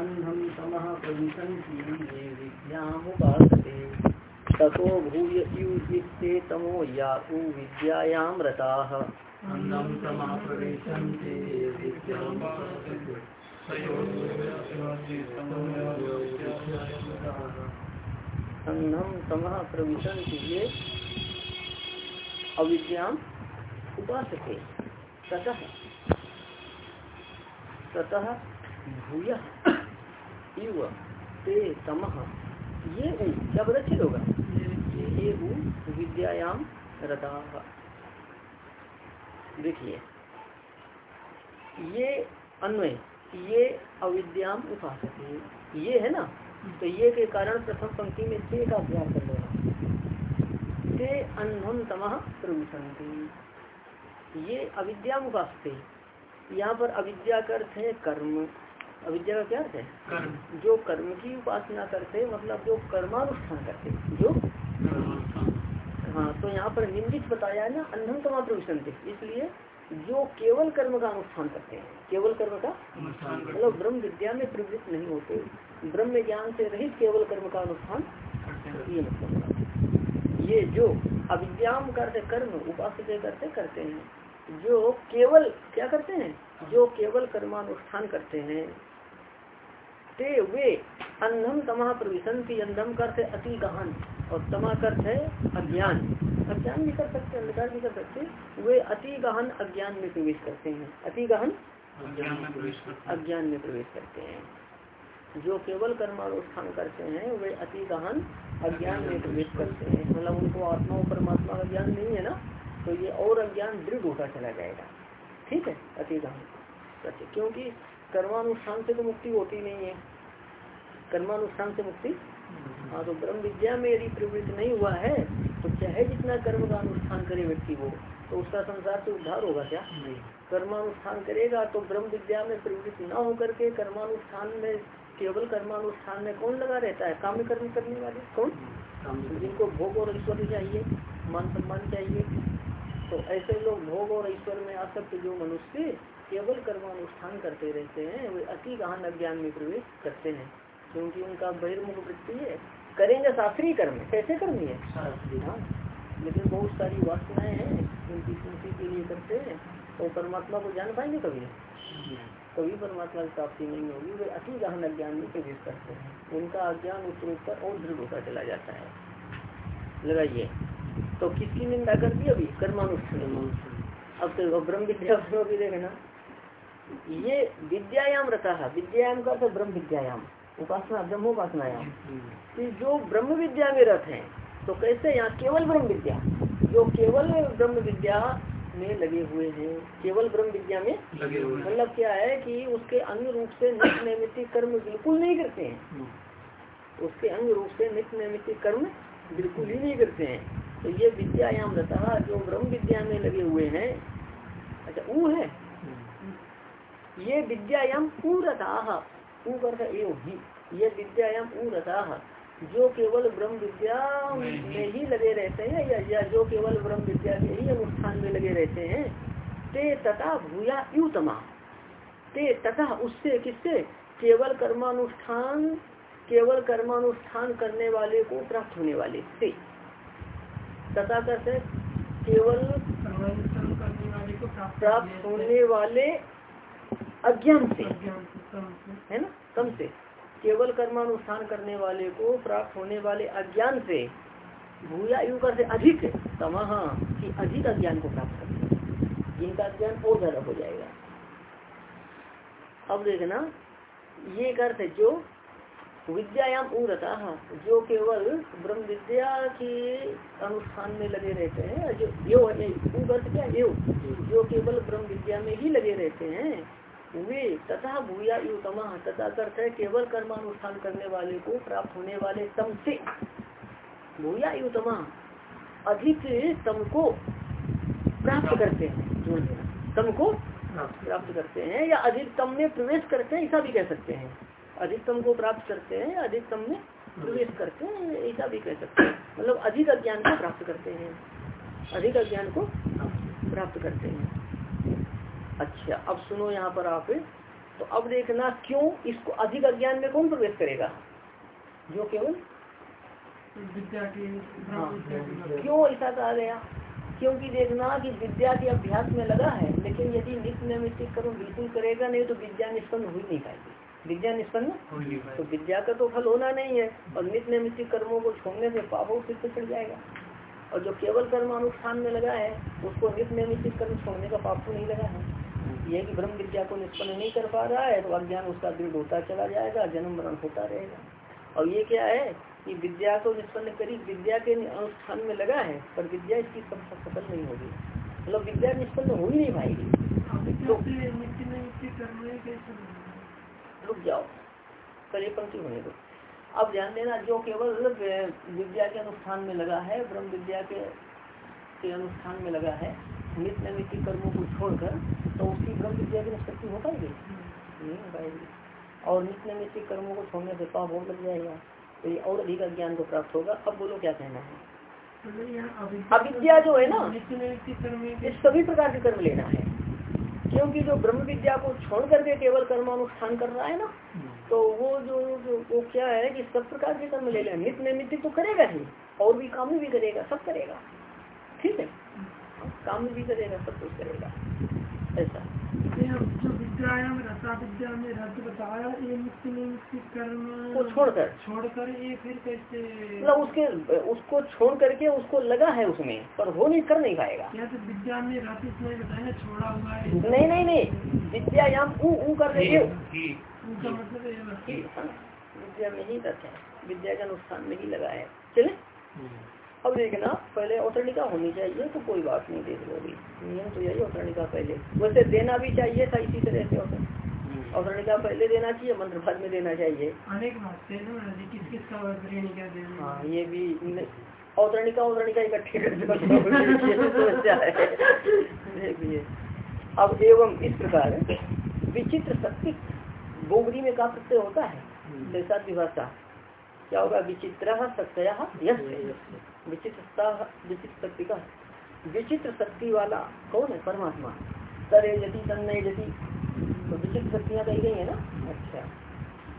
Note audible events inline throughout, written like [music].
अन्धम तमः प्रविशन्ति ये विद्यामुपासते? ततो भूय युते तमो या उ विद्यायां रताः। तमः प्रविशन्ति ये अविद्याम उपासते। ततः ततः भूय। ते तमः। ये उ, क्या बदच्छेद होगा ये उ विद्यायाम रता। देखिए, ये अन्वय, ये अविद्याम उपासते ये है ना? तो ये के कारण प्रथम पंक्ति में ते का अभ्यास कर लेना। ते अन्धम तमह प्रविशंति ये अविद्याम उपासते यहाँ पर अविद्या का अर्थ है कर्म। अविद्या का क्या अर्थ है? कर्म। जो कर्म की उपासना करते मतलब जो कर्मानुष्ठान करते जो हाँ तो यहाँ पर निंदित बताया है ना अंधम तमा प्रविशंति इसलिए जो केवल कर्म का अनुष्ठान करते हैं केवल कर्म का मतलब ब्रह्म विद्या में प्रवृत्त नहीं होते ब्रह्म ज्ञान से रहित केवल कर्म का अनुष्ठान ये मतलब ये जो अविद्याम करते कर्म उपास करते करते हैं। जो केवल क्या करते हैं? जो केवल कर्मानुष्ठान करते हैं ते वे अंधम तमा प्रविशंति अंधम करते अति गहन। और तमा करते है अज्ञान। अज्ञान भी कर सकते अंधकार भी कर सकते वे अति गहन अज्ञान में प्रवेश करते हैं। अति गहन अज्ञान में प्रवेश करते हैं। हैं। जो केवल कर्मानुष्ठान करते हैं वे अति गहन अज्ञान में प्रवेश करते हैं। मतलब उनको आत्मा और परमात्मा का ज्ञान नहीं है ना तो ये और अज्ञान दृढ़ होता चला जाएगा। ठीक है? अति गहन। क्योंकि कर्मानुष्ठान से तो मुक्ति होती नहीं है। कर्मानुष्ठान से मुक्ति? हाँ तो ब्रह्म विद्या में यदि प्रवृत्त नहीं हुआ है तो चाहे जितना कर्म का अनुष्ठान करे व्यक्ति वो तो उसका संसार से उद्धार होगा क्या? नहीं। कर्मानुष्ठान करेगा तो ब्रह्म विद्या में प्रवृत्त न होकर के कर्मानुष्ठान में केवल कर्मानुष्ठान में कौन लगा रहता है? काम कर्म करने वाले कौन? जिनको भोग और ईश्वर चाहिए मान सम्मान चाहिए तो ऐसे लोग भोग और ईश्वर में आसक्त जो मनुष्य केवल कर्मानुष्ठान करते रहते हैं वे अति गहन अज्ञान में प्रवेश करते हैं। क्योंकि उनका बहिर्मुख वृत्ति है। करेंगे शास्त्रीय कर्म कैसे करनी है हाँ लेकिन बहुत सारी वासनाएँ हैं उनकी स्मृति के लिए करते हैं तो परमात्मा को जान पाएँगे कभी? कभी परमात्मा की प्राप्ति नहीं होगी वे अति गहन अज्ञान में प्रवेश करते हैं। उनका अज्ञान उत्तरोत्तर और दृढ़ होता चला जाता है। लगाइए। तो किसकी निंदा कर दी अभी? कर्मानुष्ठान अब तो ब्रह्म विद्या वालों की देखना ये विद्यायाम रखा है विद्यायाम का ब्रह्म विद्यायाम। उपासना ब्रह्मोपासनायाम कि जो ब्रह्म विद्या में रथ है तो कैसे यहाँ केवल ब्रह्म विद्या? जो केवल ब्रह्म विद्या में लगे हुए हैं केवल ब्रह्म विद्या में। मतलब क्या है कि उसके अंग रूप से नित्य नैमित्तिक कर्म बिल्कुल नहीं करते हैं। उसके अंग रूप से नित्य नैमित्तिक कर्म बिल्कुल ही नहीं करते हैं। तो ये विद्यायाम रता जो ब्रह्म विद्या में लगे हुए हैं अच्छा ऊ है। ये विद्यायाम पूरता। ऊ करता एव ही विद्यायाम पूरता जो केवल ब्रह्म विद्या में ही लगे रहते हैं या, या जो केवल ब्रह्म विद्या के ही अनुष्ठान में लगे रहते हैं ते तथा भूया युतमा ते तथा उससे किससे? केवल कर्मानुष्ठान केवल कर्मानुष्ठान करने वाले को प्राप्त होने वाले से। तथा कैसे केवल प्राप्त होने वाले अज्ञान से। है ना? कम से। केवल कर्मानुष्ठान करने वाले को प्राप्त होने वाले अज्ञान से भूया यु कर से अधिक तमह की अधिक अज्ञान को प्राप्त करते हैं जिनका अज्ञान और ज़्यादा हो जाएगा। अब देखना ये अर्थ जो विद्यायाम उरता जो केवल ब्रह्म विद्या के अनुष्ठान में लगे रहते हैं जो यो है अर्थ क्या? यो। जो केवल ब्रह्म विद्या में ही लगे रहते हैं वे तथा भूया युतमा, तथा अर्थ है केवल कर्मानुष्ठान करने वाले को प्राप्त होने वाले तम से। भूया युतमा अधिक तम को प्राप्त करते हैं। तम को प्राप्त करते हैं या अधिकतम में प्रवेश करते हैं, ऐसा भी कह सकते हैं। अधिकतम को प्राप्त करते हैं या अधिकतम में प्रवेश करते हैं, ऐसा भी कह सकते हैं। मतलब अधिक अज्ञान को प्राप्त करते हैं। अधिक अज्ञान को प्राप्त करते हैं। अच्छा अब सुनो यहाँ पर आप तो अब देखना क्यों इसको अधिक अज्ञान में कौन प्रवेश करेगा? जो केवल विद्या की हाँ। क्यों ऐसा कहा गया? क्योंकि देखना कि विद्या के अभ्यास में लगा है लेकिन यदि नित्य नैमित्तिक कर्म बिल्कुल करेगा नहीं तो विद्या निष्पन्न हो ही नहीं पाएगी। विद्या निष्पन्न तो विद्या का तो फल होना नहीं है और नित्य नैमित्तिक कर्मों को छोड़ने से पाप फिर से चढ़ जाएगा। और जो केवल कर्म अनुष्ठान में लगा है उसको नित्य नैमित्तिक कर्म छोड़ने का पाप तो नहीं लगा है। यह कि ब्रह्म विद्या को निष्पन्न नहीं कर पा रहा है तो अज्ञान उसका दृढ़ होता चला जाएगा, जन्म मरण होता रहेगा। और ये क्या है कि विद्या को निष्पन्न करी, विद्या के अनुष्ठान में लगा है, पर विद्या इसकी सफल नहीं होगी। मतलब विद्या निष्पन्न हो ही नहीं पाएगी। तो रुक जाओ पहले पंक्ति होने दो। अब ध्यान देना, जो केवल विद्या के अनुष्ठान में लगा है ब्रह्म विद्या के अनुष्ठान में लगा है नित्य नैमित्तिक कर्मों को छोड़कर तो उसकी ब्रह्म विद्या की निष्पत्ति हो पाएगी नहीं? हो पाएगी और नित्य नैमित्तिक कर्मों को छोड़ने से पाप और लग जाएगा। तो ये और अधिक ज्ञान को प्राप्त होगा। अब बोलो क्या कहना है? अविद्या जो है ना ये सभी प्रकार के कर्म लेना है। क्योंकि जो ब्रह्म विद्या को छोड़ करके केवल कर्मानुष्ठान कर रहा है ना तो वो जो, वो क्या है कि सब प्रकार के कर्म ले लेना नित्य नैमित्तिक तो करेगा ही और भी काम भी करेगा सब करेगा। ठीक है? काम भी करेगा सब कुछ करेगा। ऐसा। जो विद्या में रसा विद्या में रज बताया ये निमित्त कर्म को छोड़कर। छोड़कर ये फिर कैसे मतलब उसके उसको छोड़ करके उसको लगा है उसमें पर वो नहीं कर नहीं पाएगा। या तो विद्या में रस इसमें बताया छोड़ा हुआ है। नहीं नहीं नहीं। विद्या यहाँ ऊ ऊ कर उनका मतलब हाँ, विद्या में ही तथ्य है विद्या के अनुष्ठान में ही लगा है चले अब देखना पहले औतरणिका होनी चाहिए तो कोई बात नहीं देख लो अभी। नियम तो यही औतरणिका पहले। वैसे देना भी चाहिए था इसी तरह से औतरणिका पहले देना चाहिए मंत्र भर में देना चाहिए। अनेक किस किस का हाँ ये भी औतरणिका औतरणिका इकट्ठे कर है। देखिए अब एवं इस प्रकार विचित्र शक्ति बोगरी में का प्रत्यय होता है? जैसा विभाषा क्या होगा विचित्र सत्या यश विचित्र विचित्र शक्ति का विचित्र शक्ति वाला कौन है? परमात्मा। तरे यदि तन यदि तो विचित्र शक्तियाँ कही गई है ना? अच्छा।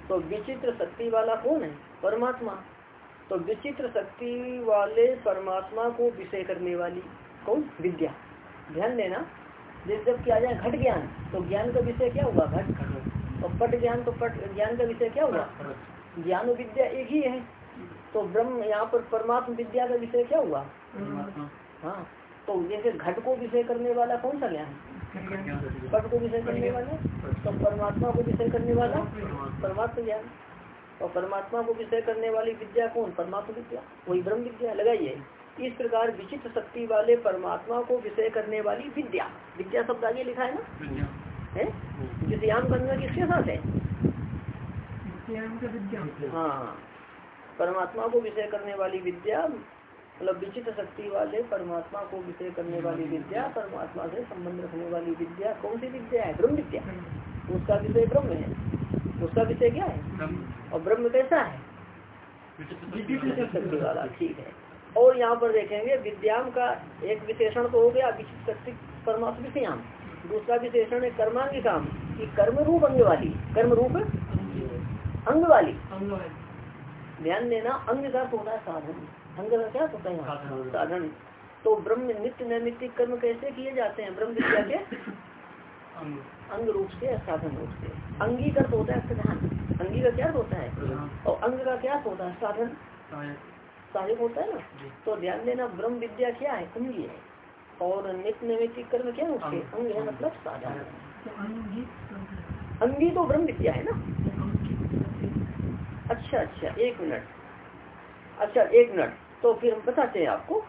तो विचित्र शक्ति वाला कौन है? परमात्मा। तो विचित्र शक्ति वाले परमात्मा को विषय करने वाली कौन? विद्या। ध्यान देना। जिस जब किया जाए घट ज्ञान तो ज्ञान का विषय क्या होगा घट। और पट ज्ञान तो पट ज्ञान का विषय क्या होगा ज्ञान विद्या एक ही है। तो ब्रह्म यहाँ पर परमात्मा विद्या का विषय क्या हुआ? हाँ तो जैसे घट को विषय करने वाला कौन सा ज्ञान? पट को विषय करने वाला? तो परमात्मा को विषय करने वाला? परमात्मा ज्ञान। और परमात्मा को विषय करने वाली विद्या कौन? परमात्मा विद्या। वही ब्रह्म विद्या लगाइए। इस प्रकार विचित्र शक्ति वाले परमात्मा को विषय करने वाली विद्या। विद्या शब्द आगे लिखा है ना? है? जिस यान बनना किसके साथ है? हाँ। परमात्मा को विषय करने वाली विद्या मतलब विचित्र शक्ति वाले परमात्मा को विषय करने वाली विद्या परमात्मा से संबंध रखने वाली विद्या कौन सी विद्या है? ब्रह्म विद्या। उसका विषय ब्रह्म है। उसका विषय क्या है? और ब्रह्म कैसा है? शक्ति वाला ठीक है। और यहाँ पर देखेंगे विद्याम का एक विशेषण तो हो गया विचित्र शक्ति परमात्मा विषयाम। दूसरा विशेषण है कर्मांगी काम की कर्म रूप अंग वाली। कर्म रूप अंग वाली। ध्यान देना अंग का होता है साधन। अंग का क्या होता है साधन। तो ब्रह्म नित्य नैमित्तिक कर्म कैसे किए जाते हैं? ब्रह्म विद्या के अंग। रूप से साधन रूप से। अंगी का होता है प्रधान अंगी का क्या होता है? और अंग का क्या होता है? साधन। सहायक। होता है ना? तो ध्यान देना ब्रह्म विद्या क्या है? अंगी है। और नित्य नैमित्तिक कर्म क्या है उसके? अंग। है मतलब साधन। अंगी तो ब्रह्म विद्या है ना? अच्छा अच्छा एक मिनट। अच्छा एक मिनट। तो फिर हम बताते हैं आपको।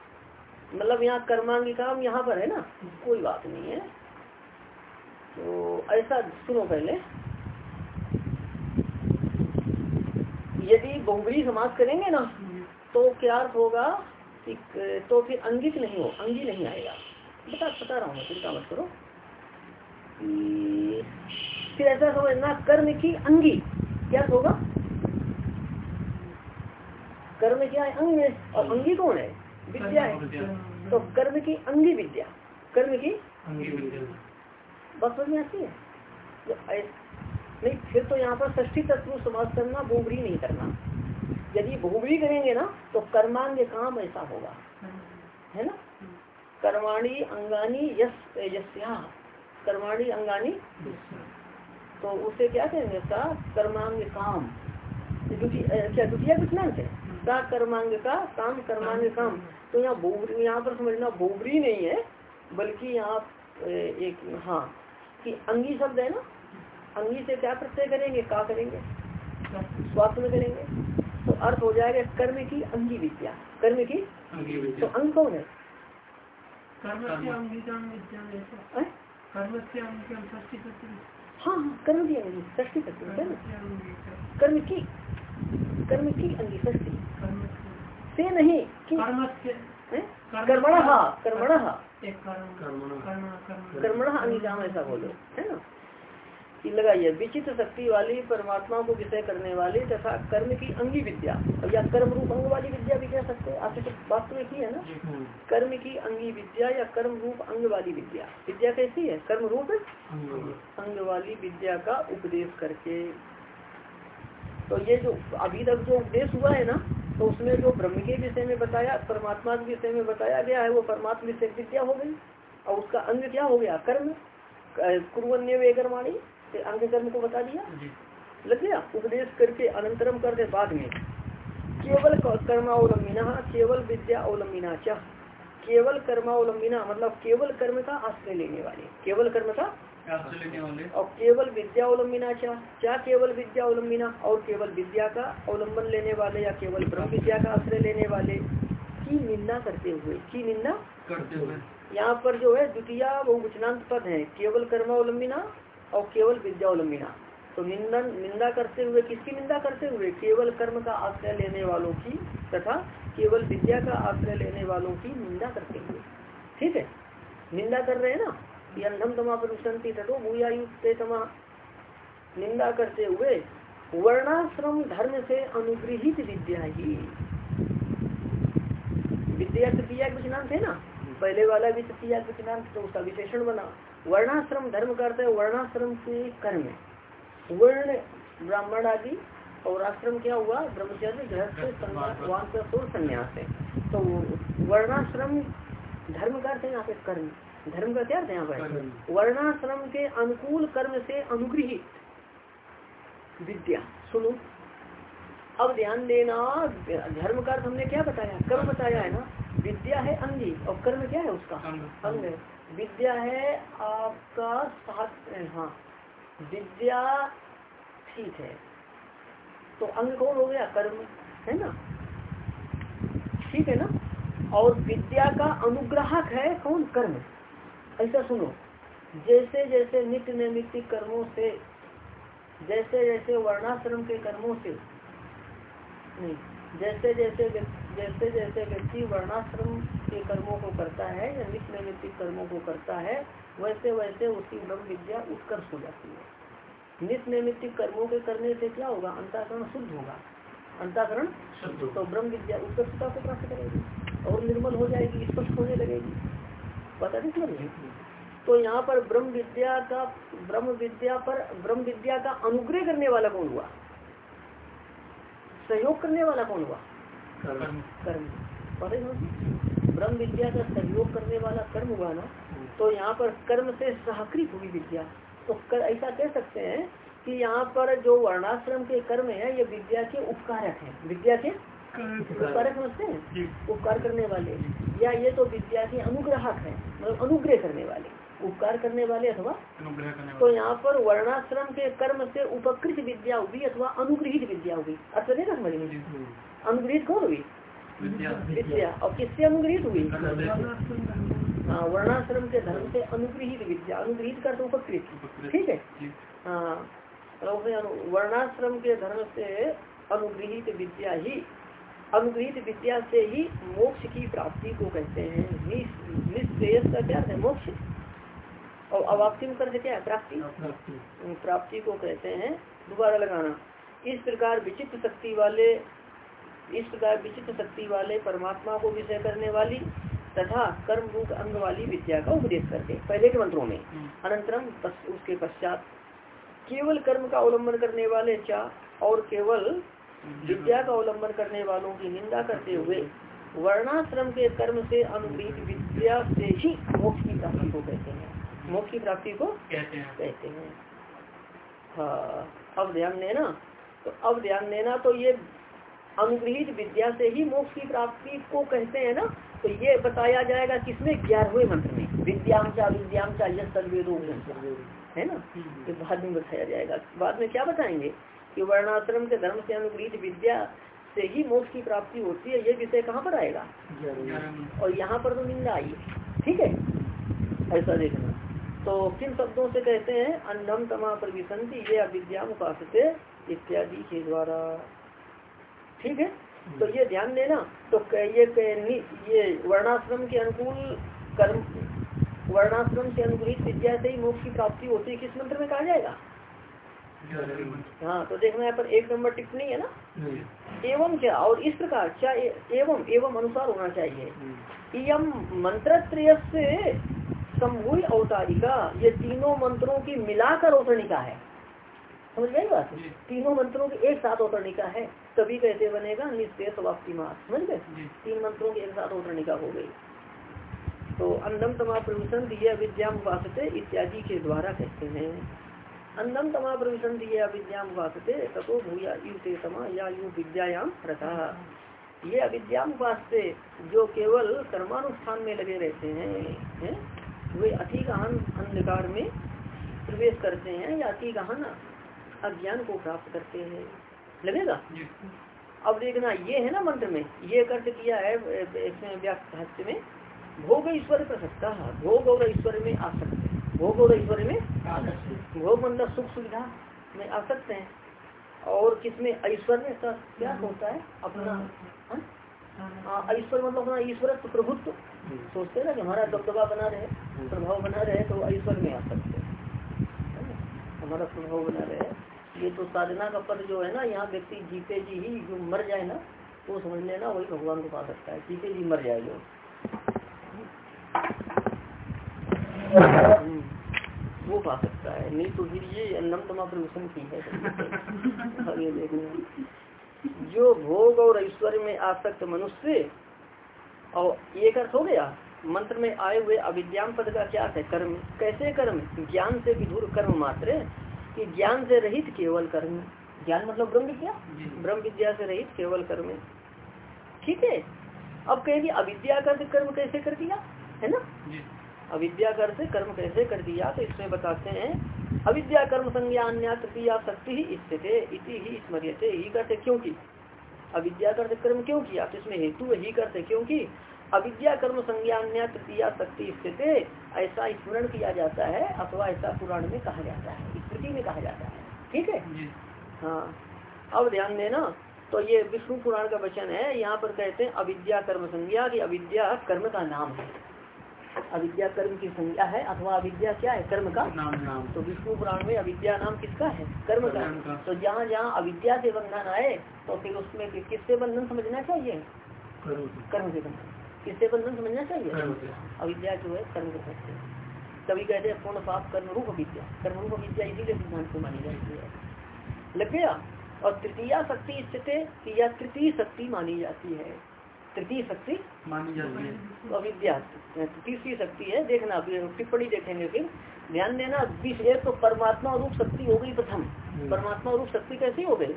मतलब यहाँ कर्मांगी काम यहाँ पर है ना? कोई बात नहीं है। तो ऐसा सुनो पहले। यदि बहुबरी समाज करेंगे ना तो क्या अर्थ होगा कि तो फिर अंगित नहीं हो, अंगी नहीं आएगा। बता बता रहा हूँ चिंता मत करो। फिर ऐसा समझना, कर्म की अंगी, क्या होगा? कर्म क्या है? अंग है और अंगी कौन है? विद्या है। तो कर्म की अंगी विद्या। कर्म की बस समझ में आती है? नहीं फिर तो यहाँ पर ष्ठी तत्व समाज करना बोबरी नहीं करना। यदि बोबरी करेंगे ना तो कर्मांग काम ऐसा होगा। है ना? कर्माणी अंगानी यश यस्या कर्माणी अंगानी तो उसे क्या कहेंगे सा कर्मांग काम। क्या द्वितीय विज्ञान से सा कर्मांग का काम कर्मांग काम। तो यहाँ बोबरी यहाँ पर समझना बोबरी नहीं है बल्कि यहाँ एक हाँ कि अंगी शब्द है ना? अंगी से क्या प्रत्यय करेंगे? का करेंगे? स्वास्थ्य में करेंगे। तो अर्थ हो जाएगा कर्म की अंगी विद्या। कर्म की? तो अंग कौन है? कर्म हाँ? हाँ कर्म की अंगी। ष्टी कर्म की? कर्म की अंगी ष्टी से नहीं कर्मण कर्मण। कर्मण। अंगीजाम ऐसा बोलो है ना? लगाइए विचित्र शक्ति वाली परमात्मा को विषय करने वाली तथा कर्म की अंगी विद्या। या कर्म रूप अंग वाली विद्या भी कह सकते हैं आपने तो बात तो एक ही है। ना कर्म की अंगी विद्या या कर्म रूप अंग वाली विद्या। विद्या कैसी है? कर्म रूप? अंग वाली विद्या का उपदेश करके तो ये जो अभी तक जो उपदेश हुआ है ना तो उसमें जो ब्रह्म के विषय में बताया परमात्मा के विषय में बताया गया है वो परमात्मा विषय विद्या हो गई? और उसका अंग क्या हो गया? कर्म? कुरन्य वे कर्माणी अंग कर्म को बता दिया? लग गया? उपदेश करके अनंतरम करते बाद में। केवल कर्मावलंबिना केवल विद्या अवलंबिना चाह केवल कर्मावलंबिना मतलब केवल कर्म का आश्रय लेने वाले। केवल कर्म का और केवल विद्या अवलंबिना क्या क्या केवल विद्या अवलंबिना? और केवल विद्या का अवलंबन लेने वाले या केवल ब्रह्म विद्या का आश्रय लेने वाले की निंदा करते हुए की निंदा? करते हुए। यहाँ पर जो है द्वितीय बहुवचनांत पद है केवल कर्मावलंबिना और केवल विद्या अवलंबिना। तो निंदन निंदा करते हुए किसकी निंदा करते हुए? केवल कर्म का आश्रय लेने वालों की तथा केवल विद्या का आश्रय लेने वालों की निंदा करते हुए। ठीक है? निंदा कर रहे हैं ना? अंधम तमा प्रविशंति तटो भूयायुक्त तमा। निंदा करते हुए वर्णाश्रम धर्म से अनुग्रहित विद्या ही। विद्या तृतीया विचनांत थे ना? पहले वाला भी तृतीया विचनांत तो उसका विशेषण बना। वर्णाश्रम धर्म करते वर्णाश्रम के कर्म वर्ण ब्राह्मण आदि और आश्रम क्या हुआ? ब्रह्मचर्य गृहस्थ संन्यास है। तो वर्णाश्रम धर्म करते यहाँ पे कर्म। धर्म का क्या अर्थ यहाँ पर? वर्णाश्रम के अनुकूल कर्म से अनुग्रहित विद्या सुनो। अब ध्यान देना धर्म का अर्थ हमने क्या बताया? कर्म बताया है ना? विद्या है अंगी और कर्म क्या है उसका? अंग। विद्या है आपका सात हाँ। विद्या ठीक है। तो अंग कौन हो गया? कर्म है ना? ठीक है ना? और विद्या का अनुग्राहक है कौन? कर्म। ऐसा सुनो जैसे जैसे नित्य नैमित्तिक कर्मों से जैसे जैसे वर्णाश्रम के कर्मों से नहीं जैसे जैसे जैसे जैसे व्यक्ति वर्णाश्रम के कर्मों को करता है या नित्य नैमित्तिक कर्मों को करता है वैसे वैसे उसकी ब्रह्म विद्या उत्कर्ष हो जाती है। नित्य नैमित्तिक कर्मों के करने से क्या होगा? अंताकरण शुद्ध होगा। अंताकरण शुद्ध तो ब्रह्म विद्या उत्कर्षता को प्राप्त करेगी और निर्मल हो जाएगी स्पष्ट होने लगेगी। पता नहीं समझ तो यहाँ पर ब्रह्म विद्या का ब्रह्म विद्या पर ब्रह्म विद्या का अनुग्रह करने वाला कौन हुआ? सहयोग करने वाला कौन हुआ? कर्म। पता ही ब्रह्म विद्या का सहयोग करने वाला कर्म हुआ ना तो यहाँ पर कर्म से सहकृत हुई विद्या। तो कर, ऐसा कह सकते हैं कि यहाँ पर जो वर्णाश्रम के कर्म है ये विद्या के उपकारक है। विद्या के उपकार समझते हैं उपकार करने वाले। या ये तो विद्या के अनुग्राहक है मतलब अनुग्रह करने वाले। उपकार करने वाले अथवा तो यहाँ पर वर्णाश्रम के कर्म से उपकृत विद्या हुई अथवा अनुग्रहित विद्या हुई अर्थ नहीं ना समझ में? अनुग्रहित कौन हुई? विद्या। और किससे अनुग्रहित हुई? हाँ वर्णाश्रम के धर्म से अनुग्रहित विद्या। अनुग्रहित कर तो उपकृत। ठीक है? हाँ वर्णाश्रम के धर्म से अनुग्रहित विद्या ही अनुग्रहित विद्या से ही मोक्ष की प्राप्ति को कहते हैं। निश्रेयस का क्या है? मोक्ष। और अवाप्ति में करते क्या है? प्राप्ति। प्राप्ति। को कहते हैं दोबारा लगाना। इस प्रकार विचित्र शक्ति वाले इस प्रकार विचित्र शक्ति वाले परमात्मा को विषय करने वाली तथा कर्म रूप अंग वाली विद्या का उपदेश करके पहले के मंत्रों में। हम्म। अनंतरम उसके पश्चात केवल कर्म का अवलंबन करने वाले चा और केवल विद्या का अवलंबन करने वालों की निंदा करते हुए वर्णाश्रम के कर्म से अनुग्रहित विद्या से ही मोक्ष की प्राप्ति को कहते हैं। मोक्ष की प्राप्ति को कहते हैं। कहते हैं। हाँ अब ध्यान देना। तो अब ध्यान देना तो ये अनुग्रहित विद्या से ही मोक्ष की प्राप्ति को कहते हैं ना? तो ये बताया जाएगा किसमें? ग्यारहवें मंत्र में। विद्याम चा विद्याम चा यह है ना? ये बाद में बताया जाएगा। बाद में क्या बताएँगे? कि वर्णाश्रम के धर्म से अनुग्रहित विद्या से ही मोक्ष की प्राप्ति होती है ये विषय कहाँ पर आएगा? और यहाँ पर तो निंदा आई। ठीक है? ऐसा देखना। तो किन शब्दों से कहते हैं अन्नम तमा प्रविशंति ये अविद्या इत्यादि के द्वारा। ठीक है? तो ये ध्यान देना। तो ये ये वर्णाश्रम के अनुकूल कर्म वर्णाश्रम से अनुग्रहित विद्या से ही मोक्ष की प्राप्ति होती है किस मंत्र में कहा जाएगा? हाँ? तो देखना यहाँ पर एक नंबर टिप्पणी है ना? एवं क्या? और इस प्रकार क्या एवं एवं अनुसार होना चाहिए। यम मंत्र से समूह अवतारिका ये तीनों मंत्रों की मिलाकर अवतरणिका है। समझ गए बात? तीनों मंत्रों की एक साथ अवतरणिका है तभी कैसे बनेगा निश्चय वापसी मास। समझ गए? तीन मंत्रों की एक साथ अवतरणिका हो गई। तो प्रविशन दिए विद्याम उपासते इत्यादि के द्वारा कहते हैं। अन्नम तमा प्रविशन दिए अविद्याम उपासते तथो भूया युते तमा या यु विद्यायाम रथा ये अविद्याम उपासते जो केवल कर्मानुष्ठान में लगे रहते हैं है? वे अति गहन अंधकार में प्रवेश करते हैं या अति गहन अज्ञान को प्राप्त करते हैं। लगेगा? अब देखना ये है ना मंत्र में ये कर्त किया है इसमें व्याख्या में भोग ईश्वर प्रसक्ता भोग और ईश्वर में आ सकते भोग और ईश्वर में? भोग मतलब सुख सुविधा में आ सकते हैं। और किसमें ऐश्वर्य का क्या होता है? अपना हाँ? हाँ, ऐश्वर्य मतलब अपना ईश्वर प्रभुत्व। सोचते हैं ना कि हमारा दबदबा बना रहे प्रभाव बना रहे तो ऐश्वर्य में आ सकते हैं। हमारा प्रभाव बना रहे। ये तो साधना का पद जो है ना यहाँ व्यक्ति जीते जी ही जो मर जाए ना वो समझ लेना वही भगवान को पा सकता है। जीते जी मर जाए जो वो पा सकता है। नहीं तो फिर ये अन्नम तमा प्रभूषण की है। [laughs] जो भोग और ऐश्वर्य में आसक्त मनुष्य और एक अर्थ हो गया मंत्र में आए हुए अविद्याम पद का क्या है? कर्म। कैसे कर्म? ज्ञान से विधुर कर्म मात्र कि ज्ञान से रहित केवल कर्म। ज्ञान मतलब ब्रह्म विद्या? ब्रह्म विद्या से रहित केवल कर्म ठीक है? अब कहेंगे अविद्या कर कर्म कैसे कर दिया? है ना? अविद्या कर से कर्म कैसे कर दिया? तो इसमें बताते हैं अविद्या कर्म संज्ञा अन्य तृतीया शक्ति ही स्थित इति ही स्मरियते ही करते क्योंकि अविद्या कर कर्म क्यों किया? तो इसमें हेतु ही करते क्योंकि अविद्या कर्म संज्ञा अन्य तृतीया शक्ति स्थित ऐसा स्मरण किया जाता है अथवा ऐसा पुराण में कहा जाता है स्मृति में कहा जाता है। ठीक है? हाँ। अब ध्यान देना तो ये विष्णु पुराण का वचन है यहाँ पर कहते हैं अविद्या कर्म संज्ञा की अविद्या कर्म का नाम है। अविद्या कर्म की संज्ञा है अथवा अविद्या क्या है? कर्म का? नाम नाम। तो विष्णु पुराण में अविद्या नाम किसका है? कर्म का। तो जहाँ जहाँ अविद्या से बंधन आए तो फिर उसमें किससे बंधन समझना चाहिए? कर्म से। बंधन। किससे बंधन समझना चाहिए? अविद्या जो है कर्म के से। कभी कहते हैं पूर्ण पाप कर्म रूप विद्या कर्म रूप विद्या इसीलिए सिद्धांत को मानी जाती है। लग गया और तृतीय शक्ति स्थिति या तृतीय शक्ति मानी जाती है। तृतीय शक्ति। मानी जाती है। तो अविद्या तीसरी शक्ति है देखना टिप्पणी देखेंगे फिर। ध्यान देना बीस एक तो परमात्मा रूप शक्ति हो गई प्रथम। हम्म। परमात्मा रूप शक्ति कैसी हो गई?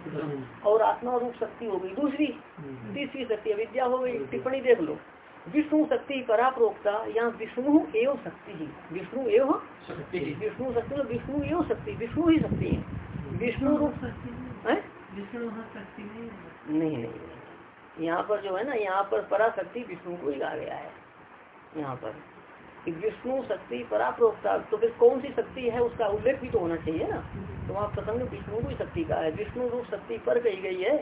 और आत्मा रूप शक्ति हो गई दूसरी। हम्म। तीसरी शक्ति अविद्या हो गई टिप्पणी देख लो। विष्णु शक्ति पराप्रोक्ता यहाँ विष्णु एवं शक्ति ही। विष्णु एवं शक्ति विष्णु शक्ति विष्णु एवं शक्ति विष्णु ही शक्ति है। विष्णु रूप शक्ति विष्णु शक्ति नहीं नहीं। यहाँ पर जो है ना, यहाँ पर पराशक्ति विष्णु को ही कहा गया है। यहाँ पर विष्णु शक्ति पराप्रोक्ता तो फिर कौन सी शक्ति है? उसका उल्लेख भी तो होना चाहिए ना। तो वहाँ प्रसंग विष्णु को शक्ति का है। विष्णु रूप शक्ति पर कही गई है।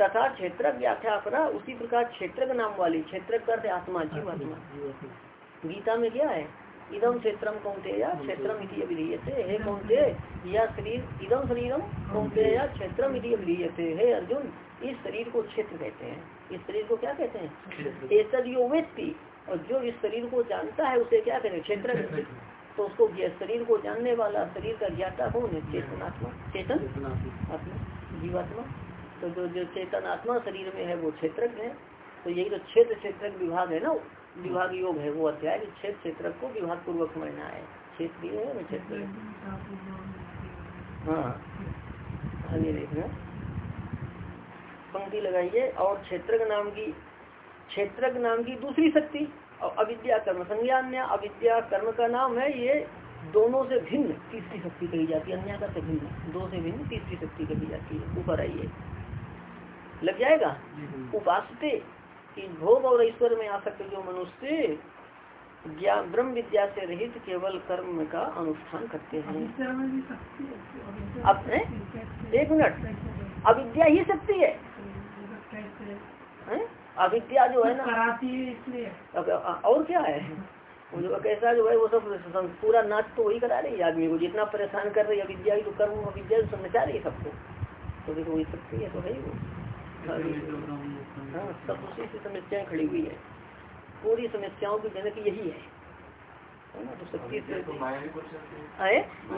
तथा क्षेत्र व्याख्या अपना उसी प्रकार क्षेत्र नाम वाली क्षेत्र आत्मा, जीव, आत्मा। गीता में क्या है? इदम क्षेत्रम कौनते या क्षेत्रम इति अभिधीयते हे कौनते या शरीर इदम शरीरम कौनते या क्षेत्रम इति अभिधीयते हे अर्जुन इस शरीर को क्षेत्र कहते हैं। इस शरीर को क्या कहते हैं? एक यो व्यक्ति और जो इस शरीर को जानता है उसे क्या कहते हैं? क्षेत्र तो उसको शरीर को जानने वाला शरीर का ज्ञाता कौन है? चेतनात्मा। चेतन? आत्मा। जीवात्मा। तो जो जो चेतन आत्मा शरीर में है वो क्षेत्रक है। तो यही तो क्षेत्र क्षेत्रक विभाग है ना विभाग योग है वो अध्याय क्षेत्र क्षेत्रक को विभाग पूर्वक समझना है क्षेत्रीय है ना क्षेत्र हाँ। आगे देखना। पंक्ति लगाइए और क्षेत्रक नाम की क्षेत्रक नाम की दूसरी शक्ति और अविद्या कर्म। संज्ञान्य अविद्या कर्म का नाम है ये दोनों से भिन्न। तीसरी शक्ति कही जाती है अन्य का से भिन्न। दो से भिन्न तीसरी शक्ति कही जाती है। ऊपर आइए। लग जाएगा? उपासते कि भोग और ईश्वर में आसक्त जो मनुष्य ज्ञान, ब्रह्म विद्या से रहित केवल कर्म का अनुष्ठान करते हैं। अब एक मिनट। अविद्या ही शक्ति है। अविद्या जो है ना। और क्या है? जो कैसा जो है, वो सब पूरा नाच तो वही करा रही है आदमी को। जितना परेशान कर रही है अविद्या ही तो कर्म अविद्या समझा रही है सबको। तो देखो, वही शक्ति है तो है वो। हाँ सब उसी से समस्याएँ खड़ी हुई है। पूरी समस्याओं की जनक यही है। ना तो शक्ति से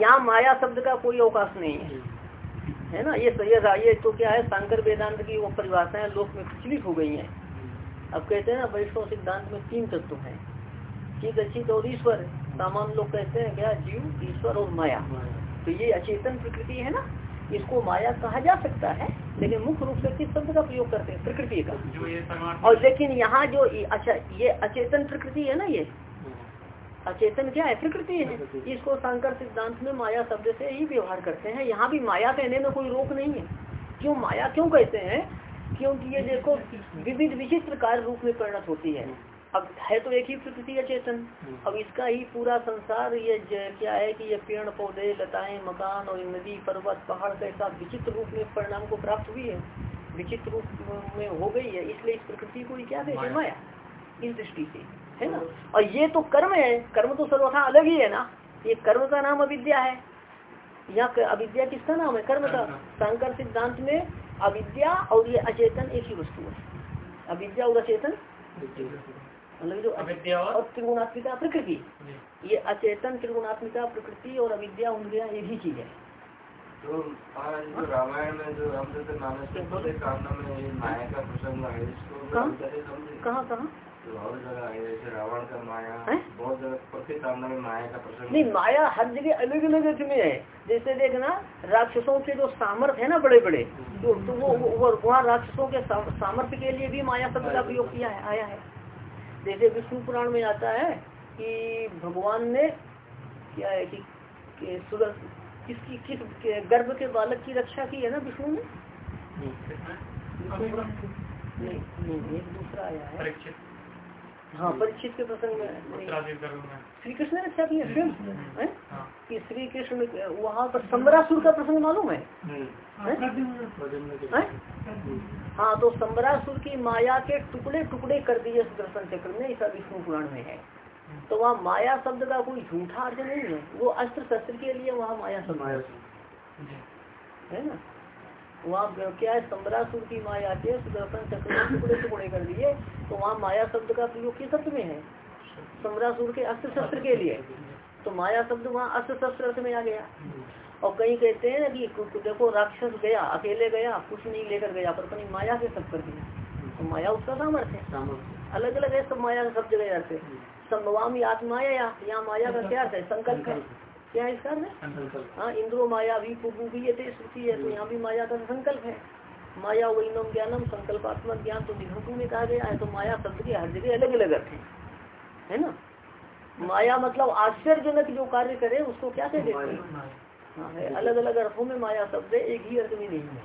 यहाँ माया शब्द का कोई अवकाश नहीं है। है ना ये सही ये तो क्या है शंकर वेदांत की वो परिभाषाएँ लोक में प्रचलित हो गई हैं। अब कहते हैं ना वैष्णव सिद्धांत में तीन तत्व हैं। चित अचित और ईश्वर। सामान्य लोग कहते हैं क्या जीव ईश्वर और माया। तो ये अचेतन प्रकृति है ना? इसको माया कहा जा सकता है लेकिन मुख्य रूप से किस शब्द का प्रयोग करते हैं? प्रकृति का। और लेकिन यहाँ जो अच्छा ये अचेतन प्रकृति है ना ये? अचेतन क्या है? प्रकृति है। इसको शंकर सिद्धांत में माया शब्द से ही व्यवहार करते हैं। यहाँ भी माया कहने में कोई रोक नहीं है। क्यों माया? क्यों कहते हैं? क्योंकि ये देखो विविध विचित्र कार्य रूप में परिणत होती है। अब है तो एक ही प्रकृति अचेतन अब इसका ही पूरा संसार ये क्या है कि ये पेड़ पौधे लताएँ मकान और नदी पर्वत पहाड़ कैसा विचित्र रूप में परिणाम को प्राप्त हुई है। विचित्र रूप में हो गई है इसलिए इस प्रकृति को क्या कहते माया। इस दृष्टि से है ना? और ये तो कर्म है। कर्म तो सर्वथा अलग ही है ना? ये कर्म का नाम अविद्या है। यहाँ अविद्या किसका नाम है? कर्म का। शंकर सिद्धांत में अविद्या और ये अचेतन एक ही वस्तु है। अविद्या और अचेतन? मतलब जो और त्रिगुणात्मिका प्रकृति। ये अचेतन त्रिगुणात्मिका प्रकृति और अविद्या उनके यहाँ ही चीज़ है। तो रामायण में जो रामचंद्र नाम में माया का प्रसंग है इसको कहाँ? कहाँ नहीं माया हर जगह अलग अलग अर्थ में है। जैसे देखना राक्षसों के जो सामर्थ्य है ना बड़े बड़े तो, तो वो, वो वहाँ राक्षसों के सामर्थ्य के लिए भी माया शब्द का प्रयोग किया है आया है। जैसे विष्णु पुराण में आता है कि भगवान ने क्या है कि, कि सुदर किसकी किस गर्भ के बालक की रक्षा की है ना विष्णु ने? नहीं। नहीं एक दूसरा आया है। हाँ परीक्षित के प्रसंग में। श्री कृष्ण ने रक्षा की है स्वयं हाँ। कि श्री कृष्ण वहाँ पर सम्बरासुर का प्रसंग मालूम है? हाँ? तो सम्बरासुर की माया के टुकड़े टुकड़े कर दिए सुदर्शन चक्र में ऐसा विष्णु पुराण में है। तो वहाँ माया शब्द का कोई झूठा अर्थ नहीं है। वो अस्त्र शस्त्र के लिए वहाँ माया शब्द। है ना? वहाँ क्या है सम्रासुर की माया के सुदर्शन चक्र टुकड़े टुकड़े कर दिए तो वहाँ माया शब्द का प्रयोग किस अर्थ में है? सम्रासुर के अस्त्र शस्त्र के लिए। तो माया शब्द वहाँ अस्त्र शस्त्र अर्थ में आ गया। और कहीं कहते हैं कि देखो, राक्षस गया, अकेले गया, कुछ नहीं लेकर गया, पर अपनी माया के सब कर दिया। तो माया उसका सामर्थ्य है। अलग अलग है, सब माया सब जगह अर्थ है। संभवामी आत्माया यहाँ माया का क्या है? संकल्प क्या है इसका हाँ इंद्रो माया भी श्रुति है तो यहाँ भी माया का संकल्प है। माया वैनम ज्ञानम संकल्पात्मक ज्ञान तो निघंटू में कहा गया है तो माया शब्द के हर जगह अलग अलग अर्थ है। है ना? माया मतलब आश्चर्यजनक जो कार्य करे उसको क्या कहते हैं? हाँ है अलग अलग अर्थों में माया शब्द है एक ही अर्थ में नहीं है।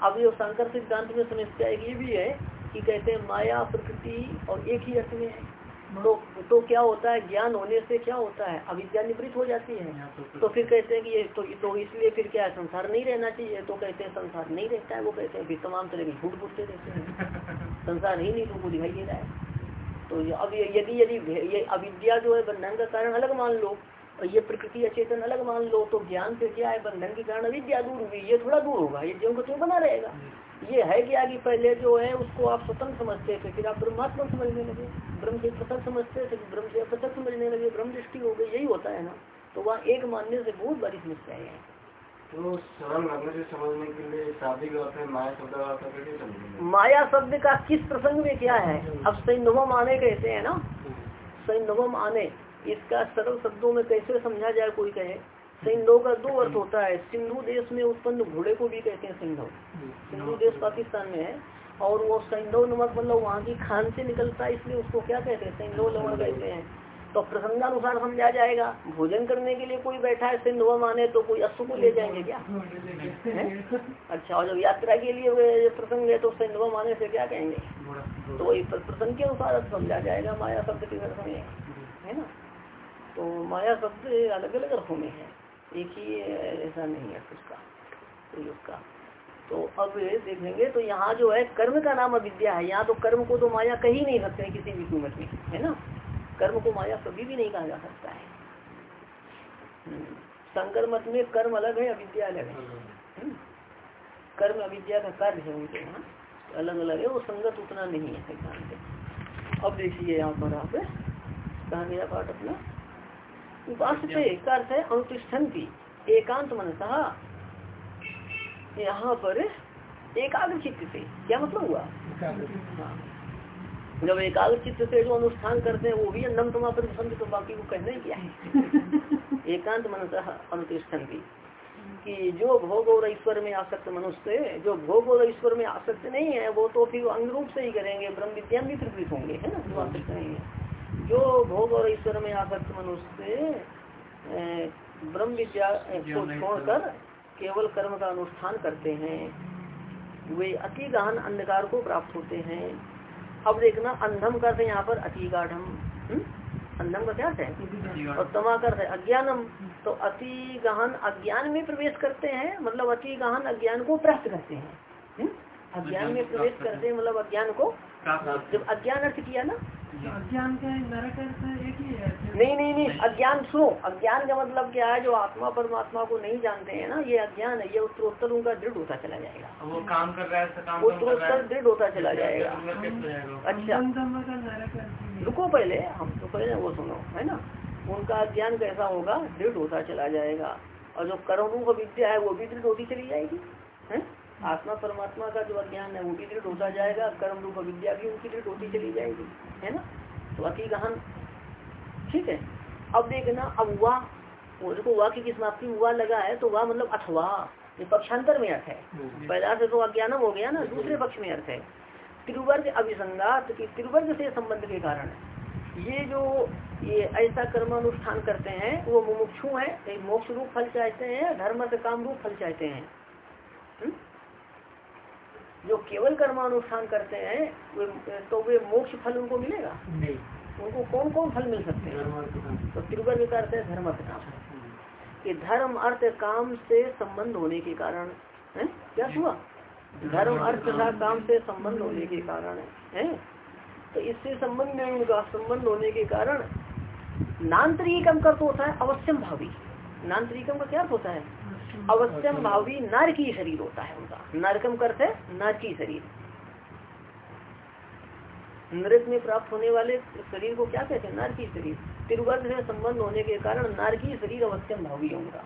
अब ये शंकर सिद्धांत में समस्या एक ये भी है कि कहते हैं माया प्रकृति और एक ही अर्थ में है। तो तो क्या होता है ज्ञान होने से क्या होता है? अविद्या निवृत्त हो जाती है। तो फिर कहते हैं कि ये तो, तो इसलिए फिर क्या है संसार नहीं रहना चाहिए? तो कहते हैं संसार नहीं रहता है वो कहते हैं फिर तमाम तरह के झूठ बोलते रहते हैं। [laughs] संसार ही नहीं तुमको दिखाई दे रहा है। तो अब यदि यदि ये अविद्या जो है बंधन का कारण अलग मान लो और ये प्रकृति अचेतन अलग मान लो तो ज्ञान से क्या है बंधन के कारण अविद्या दूर हुई ये थोड़ा दूर होगा ये ज्यों को त्यों बना रहेगा। ये है क्या कि पहले जो है उसको आप स्वतंत्र समझते थे फिर आप ब्रह्मात्मा समझने लगे। ब्रह्म से पृथक समझते थे ब्रह्म से पृथक समझने लगे ब्रह्म दृष्टि हो गई यही होता है ना। तो वहाँ एक मानने से बहुत बड़ी समस्याएँ हैं। तो सरल लगने से समझने के लिए अर्थ माया शब्द का कैसे समझेंगे माया शब्द का किस प्रसंग में क्या है? अब संभवम आने कहते हैं ना। संभवम आने इसका सरल शब्दों में कैसे समझा जाए कोई कहे? सिंधु का दो अर्थ होता है। सिंधु देश में उत्पन्न घोड़े को भी कहते हैं सिंधु। सिंधु देश पाकिस्तान में है और वो सिंधु नमक मतलब वहाँ की खान से निकलता है, इसलिए उसको क्या कहते हैं? सिंधु लवण कहते हैं। तो प्रसंगानुसार समझा जाएगा, भोजन करने के लिए कोई बैठा है, सिंधुआ माने तो कोई अश्व को ले जाएँगे क्या? अच्छा और जब यात्रा के लिए प्रसंग है तो सिंधुआ माने से क्या कहेंगे? तो वही प्रसंग के अनुसार समझा जाएगा, माया शब्द के अर्थ में, है ना? तो माया शब्द अलग अलग अर्थों में है। एक ही ऐसा नहीं है उसका तो उसका तो अब देखेंगे तो यहाँ जो है कर्म का नाम अविद्या है। यहाँ तो कर्म को तो माया कहीं नहीं सकते हैं किसी भी कीमत में है ना? कर्म को माया कभी भी नहीं कहा जा सकता है। हम्म। शंकर मत में कर्म अलग है अविद्या अलग है। हम्म। कर्म अविद्या का कार्य है उनके यहाँ अलग अलग है वो संगत उतना नहीं है सिद्धांत अब देखिए यहाँ पर आप कहा गया पाठ अपना? उपास से अर्थ है अनुतिष्ठन की एकांत मनसा। यहाँ पर एकाग्र चित्त से क्या मतलब हुआ? जब एकाग्र चित्त से जो अनुष्ठान करते हैं वो भी अन्नम तमा पर तो बाकी को कहना ही क्या है? [laughs] एकांत मन अनुतिष्ठन की। कि जो भोग और ईश्वर में आसक्त मनुष्य जो भोग और ईश्वर में आसक्त नहीं है वो तो फिर अंग रूप से ही करेंगे ब्रह्म विद्या भी प्रकृत होंगे है ना? जो आसक्त नहीं है। जो भोग और ईश्वर में आसक्त मनुष्य ब्रह्म विद्या को छोड़कर केवल कर्म का अनुष्ठान करते हैं वे अति गहन अंधकार को प्राप्त होते हैं। अब देखना अंधम करते यहाँ पर अति गाढ़ अंधम का क्या है? और तमा करते अज्ञानम। तो अति गहन अज्ञान में प्रवेश करते हैं मतलब अति गहन अज्ञान को प्राप्त करते हैं। अज्ञान में प्रवेश करते हैं मतलब अज्ञान को जब अज्ञान अर्थ किया ना अज्ञान नरक एक ही है नहीं नहीं नहीं अज्ञान सुनो अज्ञान का मतलब क्या है जो आत्मा परमात्मा को नहीं जानते हैं ना ये अज्ञान है ये उत्तरोत्तर उनका दृढ़ होता चला जाएगा। वो काम कर रहा है उत्तरोत्तर दृढ़ होता चला जाएगा। अच्छा। रुको पहले हम तो पहले वो सुनो है ना? उनका अज्ञान कैसा होगा? दृढ़ होता चला जाएगा। और जो कर्म रूप विद्या है वो भी दृढ़ होती चली जाएगी है? आत्मा परमात्मा का जो अज्ञान है वो भी दृढ़ होता जाएगा, कर्म रूप विद्या भी उनकी दृढ़ होती चली जाएगी, है ना? तो अति गहन, ठीक है? अब देखना, अब वाह देखो वाह की की? हुआ लगा है तो वाह मतलब अथवा, ये पक्षांतर में अर्थ है। पहला से तो अज्ञानम हो गया ना, दूसरे पक्ष में अर्थ है। त्रिवर्ग अभिसंगात की, त्रिवर्ग से संबंध के कारण ये जो, ये ऐसा कर्मानुष्ठान करते हैं, वो मुमुक्षु है मोक्ष रूप फल चाहते हैं धर्म से काम रूप फल चाहते हैं। हुँ? जो केवल कर्मानुष्ठान करते हैं वे तो वे मोक्ष फल उनको मिलेगा? नहीं। उनको कौन कौन फल मिल सकते हैं? तो त्रिवर्ग करते हैं धर्म अर्थ काम। कि धर्म अर्थ काम से संबंध होने के कारण है? क्या हुआ? धर्म अर्थ तथा काम। से संबंध होने के कारण है? तो इससे संबंध में उनका संबंध होने के कारण नान्तरिकम का तो होता है अवश्यम भावी नान्तरिकम का क्या होता है? अवश्यम भावी नर की शरीर होता है उनका। नरकम करते नर की शरीर। नृत में प्राप्त होने वाले शरीर को क्या कहते हैं? नर की शरीर। तिरुवर्ग से संबंध होने के कारण नर की शरीर अवश्यम भावी होगा।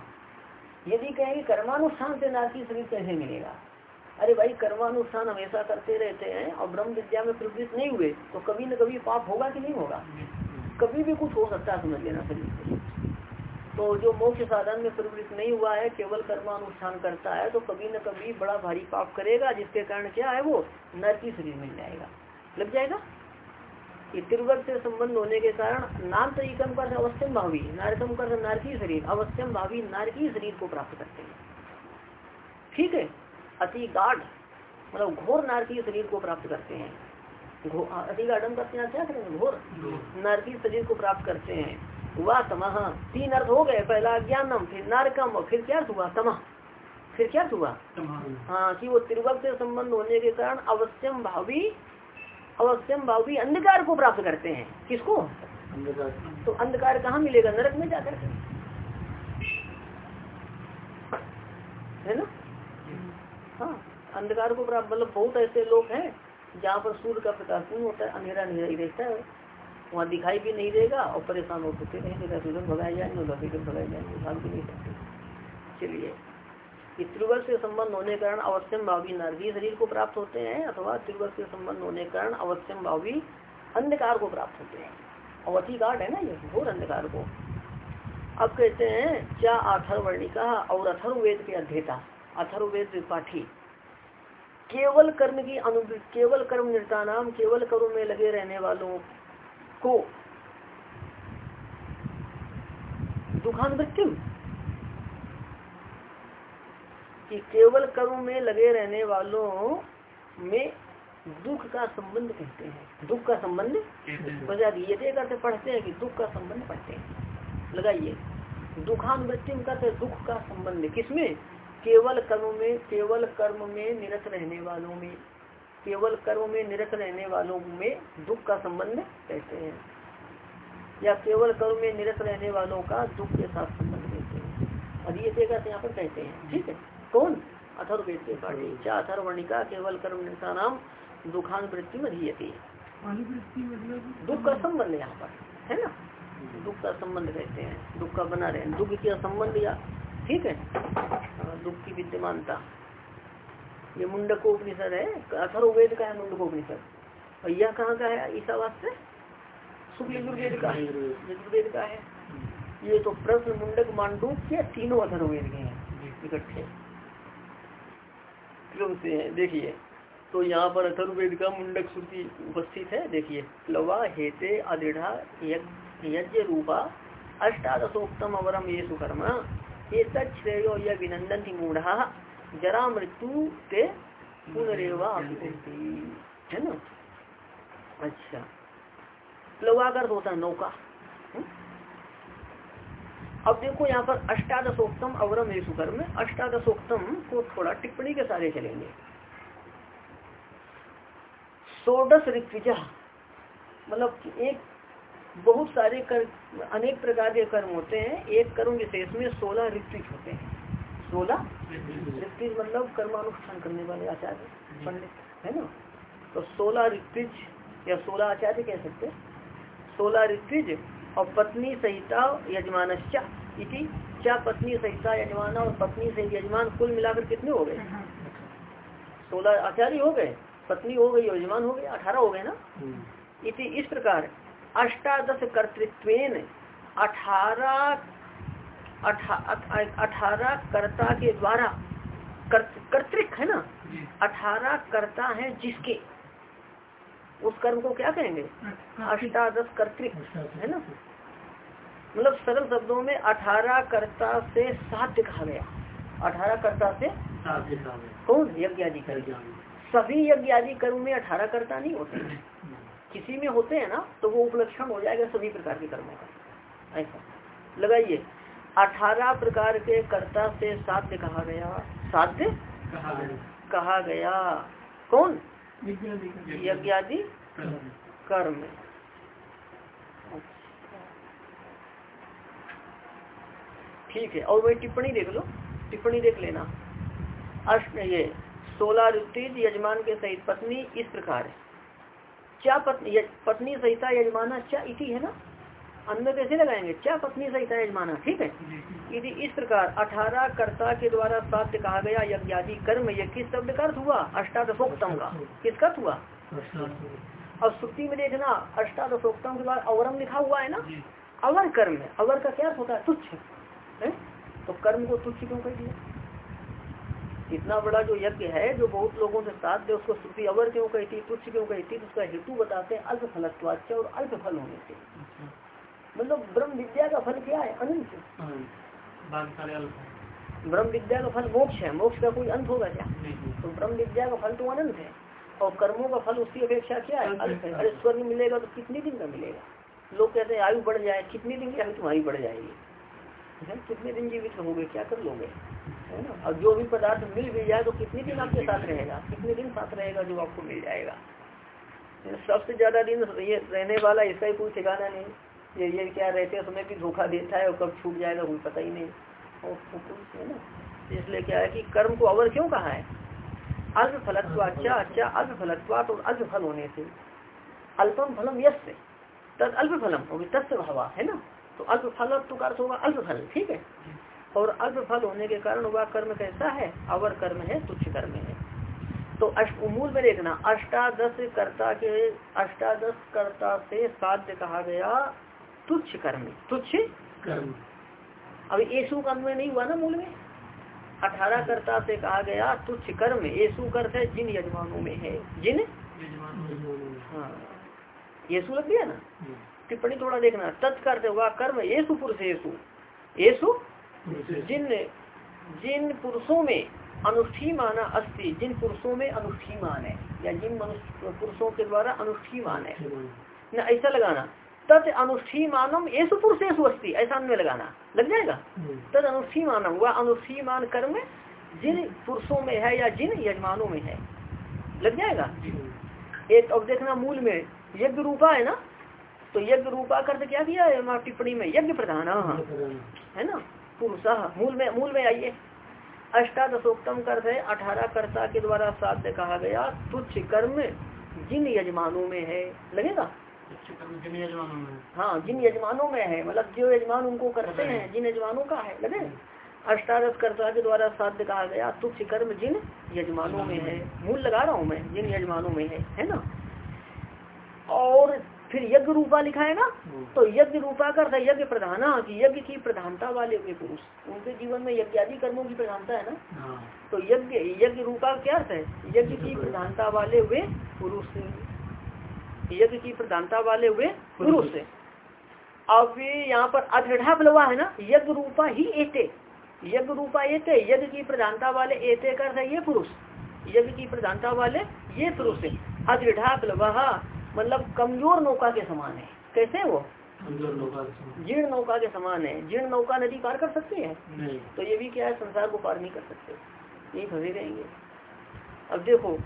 यदि कहेंगे, कर्मानुष्ठान से नर की शरीर कैसे मिलेगा? अरे भाई, कर्मानुष्ठान हमेशा करते रहते हैं और ब्रह्म विद्या में प्रवृत्त नहीं हुए तो कभी न कभी पाप होगा कि नहीं होगा? कभी भी कुछ हो सकता है, समझ लेना शरीर तो जो मोक्ष साधन में प्रवृत्त नहीं हुआ है केवल कर्मानुष्ठान करता है तो कभी न कभी बड़ा भारी पाप करेगा जिसके कारण क्या है वो? नर की शरीर मिल जाएगा। लग जाएगा? ये तिरुवर्ग से संबंध होने के कारण नाम तरीकम कर अवश्यम भावी। नारकम कर नारकी शरीर। अवश्यम भावी नारकी शरीर को प्राप्त करते हैं। ठीक है? अति गाढ़ मतलब घोर नारकी शरीर को प्राप्त करते हैं। अति गाढ़ क्या करेंगे? घोर। नारकी शरीर को प्राप्त करते हैं। हुआ तमह तीन अर्थ हो गए पहला ज्ञानम फिर नारकम और फिर क्या हुआ तमह फिर क्या हुआ? हाँ कि वो त्रिवक से संबंध होने के कारण अवश्यम भावी अवश्यम भावी अंधकार को प्राप्त करते हैं। किसको? तो अंधकार कहाँ मिलेगा? नरक में जाकर है ना? हाँ अंधकार को प्राप्त मतलब बहुत ऐसे लोग हैं जहाँ पर सूर्य का प्रकाश नहीं होता है अंधेरा अंधेरा ही रहता है। वहाँ दिखाई भी नहीं देगा और परेशान हो सकते नहीं देगा सूर्य भगाए जाएँगे, उधर से भगाए जाएँगे भाग भी नहीं सकते। चलिए कि त्रिवर्ष से संबंध होने कारण अवश्यम भावी नारदीय शरीर को प्राप्त होते हैं, अथवा त्रिवर्ष से संबंध होने कारण अवश्यम भावी अंधकार को प्राप्त होते हैं। अवधि काट है ना ये, घोर अंधकार को। अब कहते हैं, क्या अथर्वर्णिका और अथर्वेद के अध्येता अथर्वेद पाठी केवल कर्म की अनुवृत्ति, केवल कर्म निरता नाम, केवल कर्म में लगे रहने वालों को दुखानुवृत्ति कि केवल कर्म में लगे रहने वालों में दुख का संबंध कहते हैं। दुख का संबंध? बजा दिए करते पढ़ते हैं कि दुख का संबंध पढ़ते हैं। लगाइए। दुखानुवृत्ति का तो दुख का संबंध। किसमें? केवल कर्म में, केवल कर्म में निरत रहने वालों में। केवल कर्म में निरत रहने वालों में दुख का संबंध कहते हैं। या केवल कर्म में निरत रहने वालों का दुख के साथ संबंध कहते हैं। अधीयते का यहाँ पर कहते हैं ठीक है? कौन? अथर्वेद के पाठी क्या अथर्वणिका केवल कर्म निरता नाम दुखानुवृत्ति में अधीयते मतलब? दुख का संबंध यहाँ पर है ना? दुख का संबंध कहते हैं दुख का बना रहे दुख क्या संबंध या ठीक हाँ, दुख की विद्यमानता। ये मुंडक उपनिषद है अथर्वेद का है मुंडक उपनिषद और यह कहाँ का है? ईसावास से शुक्ल यजुर्वेद का है। यजुर्वेद का है। ये तो प्रश्न मुंडक मांडू के तीनों अथर्वेद के हैं, इकट्ठे। से देखिए तो यहाँ पर अथर्वेद का मुंडक श्रुति उपस्थित है, देखिए। प्लवा हेते अदृढ़ यज्ञ रूपा अष्टादशोक्तम अवरम ये सुकर्मा ये श्रेयो यह विनंदन मूढ़। जरा मृत्यु के पुनरेवा है ना? अच्छा। प्लवागर होता है नौका हम्म? अब देखो यहाँ पर अष्टादशोक्तम अवरम ये सुकर्म अष्टादशोक्तम को थोड़ा टिप्पणी के सारे चलेंगे। सोडस ऋत्विजा। मतलब एक बहुत सारे कर, अनेक प्रकार के कर्म होते हैं। एक कर्म विशेष में सोलह ऋत्विज होते हैं। सोलह ऋत्विज मतलब कर्मानुष्ठान करने वाले आचार्य पंडित है ना? तो सोलह ऋत्विज या सोलह आचार्य कह सकते सोलह ऋत्विज और पत्नी सहिता यजमान इति। क्या पत्नी सहिता यजमान और पत्नी सहित यजमान कुल मिलाकर कितने हो गए? सोलह आचार्य हो गए पत्नी हो गई यजमान हो गए अठारह हो गए ना? हम्म। इति इस प्रकार अष्टादश कर्तृत्व अठारह अठारह कर्ता के द्वारा कर्तृक है ना? अठारह कर्ता है जिसके। उस कर्म को क्या कहेंगे? अष्टादश। कर्तृक है ना? मतलब सरल शब्दों में अठारह कर्ता से साध्य कहा गया। अठारह कर्ता से सात कौन? यज्ञ आदि कर्म सभी यज्ञ आदि कर्म में अठारह कर्ता नहीं होते। किसी में होते हैं ना तो वो उपलक्षण हो जाएगा सभी प्रकार के कर्मों का। ऐसा। लगाइए। अठारह प्रकार के कर्ता से साध्य कहा गया। साध्य? कहा गया। कौन? यज्ञादि। कर्म। ठीक है और वही टिप्पणी देख लो। टिप्पणी देख लेना। अष्ट ये सोलह रुतीज यजमान के सहित पत्नी इस प्रकार है। क्या पत्नी पत्नी सहिता यजमाना क्या इति है ना? अन्य कैसे लगाएँगे? क्या पत्नी सहिता यजमाना ठीक है? यदि इस प्रकार अठारह कर्ता के द्वारा साध्य कहा गया यज्ञादि कर्म यह किस शब्द का अर्थ हुआ? अष्टादशोक्तम का। किसका अर्थ हुआ? और सुक्ति में देखना अष्टादशोक्तम के बाद अवरम लिखा हुआ है ना? अवर कर्म है। अवर का क्या होता है? तुच्छ। है? तो कर्म को तुच्छ क्यों कर दिया? इतना बड़ा जो यज्ञ है जो बहुत लोगों से साथ दे उसको श्रुति अवर क्यों कहती तुच्छ क्यों कहती? तो उसका हेतु बताते हैं अल्प फलत्वाच्य और अल्प फल होने से। मतलब ब्रह्म विद्या का फल क्या है? अनंत। ब्रह्म विद्या का फल मोक्ष है। मोक्ष का कोई अंत होगा क्या? तो ब्रह्म विद्या का फल तो अनंत है। और कर्मों का फल उसकी अपेक्षा क्या है? अल्प है। अरे स्वर्ग मिलेगा तो कितने दिन का मिलेगा? लोग कहते हैं आयु बढ़ जाए। कितने दिन की आयु तुम्हारी बढ़ जाएगी? कितने दिन जीवित रहोगे? क्या कर लोगे? है ना? और जो भी पदार्थ मिल भी जाए तो कितने दिन आपके साथ रहेगा? कितने दिन साथ रहेगा जो आपको मिल जाएगा? सबसे ज़्यादा दिन ये रहने वाला इसका ही कोई ठिकाना नहीं। ये ये क्या रहते हैं? समय भी धोखा देता है और कब छूट जाएगा कोई पता ही नहीं। और है ना। इसलिए क्या है कि कर्म को अवर क्यों कहा है? अल्प फलत्वा अच्छा अच्छा अल्प फलत्वा तो अल्प फल होने से। अल्पम फलम यश से तद अल्प फलम होगी तत्व भावा है ना? तो अल्प फल तो अर्थ होगा अल्प फल ठीक है? और अल्प फल होने के कारण वह कर्म कैसा है? अवर कर्म है तुच्छ कर्म है। तो अष्ट मूल में देखना अष्टादश कर्ता के अष्टादश कर्ता से साध्य कहा गया तुच्छ कर्म तुच्छ कर्म अभी येसु कर्म में नहीं हुआ ना मूल में? अठारह कर्ता से कहा गया तुच्छ कर्म येसु कर्त है जिन यजमानों में है जिन? हाँ। येसु लग गया ना? टिप्पणी थोड़ा देखना। तत्कर्त हुआ कर्म येसु पुरुष येसु येसु जिन जिन पुरुषों में अनुष्ठीमाना अस्थि जिन पुरुषों में अनुष्ठीमान है या जिन मनुष्य पुरुषों के द्वारा अनुष्ठीमान है। न ऐसा लगाना। तत् अनुष्ठीमानम ऐसु पुरुषेशु अस्थि ऐसा में लगाना। लग जाएगा? तद अनुष्ठीमानम वह अनुष्ठीमान कर्म जिन पुरुषों में है या जिन यजमानों में है? लग जाएगा? एक अब देखना मूल में यज्ञ रूपा है ना? तो यज्ञ रूपा कर क्या किया है? टिप्पणी में यज्ञ प्रधान है ना? पुरुष मूल में मूल में आइए। अष्टादशोक्तम कर्त है अठारह कर्ता के द्वारा साध्य कहा गया तुच्छ कर्म जिन यजमानों में है। लगेगा? हाँ। जिन यजमानों में है मतलब जो यजमान उनको करते हैं जिन यजमानों का है लगे? अष्टादश कर्ता के द्वारा साध्य कहा गया तुच्छ कर्म जिन यजमानों में है। मूल लगा रहा हूँ मैं जिन यजमानों में है है ना? और फिर यज्ञ रूपा लिखा है ना? हम्म। तो यज्ञ रूपा कर यज्ञ प्रधाना की यज्ञ की प्रधानता वाले हुए पुरुष। उनके जीवन में यज्ञ आदि कर्मों की प्रधानता है ना? हाँ। तो यज्ञ यज्ञ रूपा क्या अर्थ है? यज्ञ की प्रधानता वाले हुए पुरुष। यज्ञ की प्रधानता वाले हुए पुरुष अब यहाँ पर अदृढ़ा बलवा है ना यज्ञ रूपा ही एते। यज्ञ रूपा एते यज्ञ की प्रधानता वाले एते कर रहे ये पुरुष। यज्ञ की प्रधानता वाले ये पुरुष अदृढ़ा बलवा मतलब कमज़ोर नौका के समान है। कैसे वो? जीर्ण नौका के समान है। जीर्ण नौका नदी पार कर सकती है? तो ये भी क्या है संसार को पार नहीं कर सकते। यही फंसे रहेंगे। अब देखो